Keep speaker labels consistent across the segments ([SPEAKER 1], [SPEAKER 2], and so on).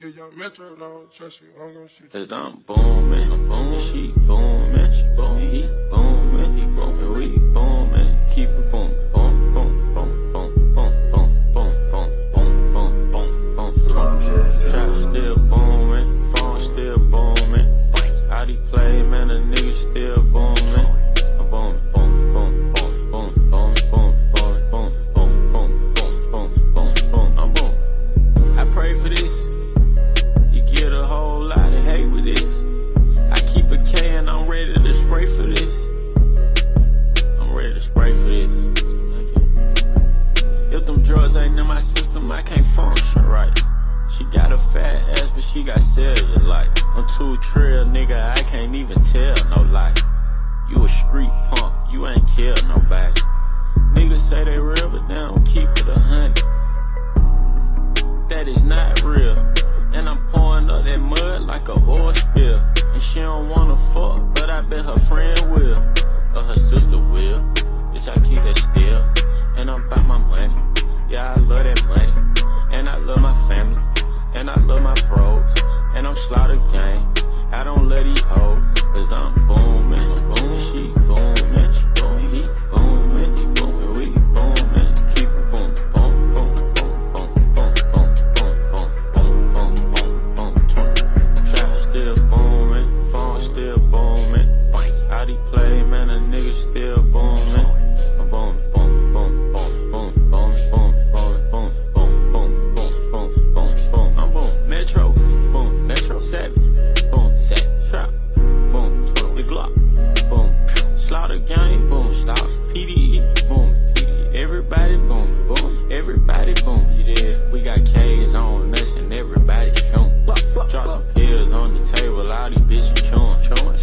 [SPEAKER 1] Yeah, young Metro, don't trust you. I'm gonna shoot you.
[SPEAKER 2] Cause I'm booming, I'm booming, she booming, my system, I can't function right. She got a fat ass, but she got cellulite. I'm too trill, nigga, I can't even tell no lie. You a street punk, you ain't kill nobody. Niggas say they real, but they don't keep it a hundred that is not real. And I'm pouring up that mud like a oil spill. And she don't wanna fuck, but I bet her friend will. And I love my pros. And I'm slaughter gang.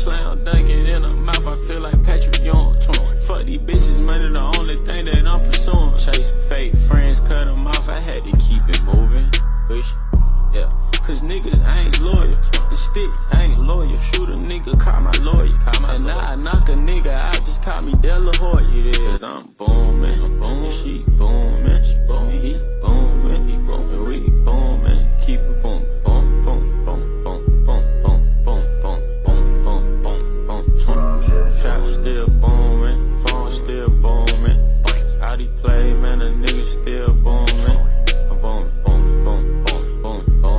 [SPEAKER 2] Slam dunking in the mouth. I feel like Patrick Ewing. Chewing. Fuck these bitches. Money the only thing that I'm pursuing. Chasing fake friends. Cut them off. I had to keep it moving. Push. Yeah. Cause niggas ain't loyal. The stick ain't loyal. Shoot a nigga, call my lawyer. Call my and now I knock a nigga out, just call me De La Hoya. Yeah. Cause I'm boom. man, a nigga still booming.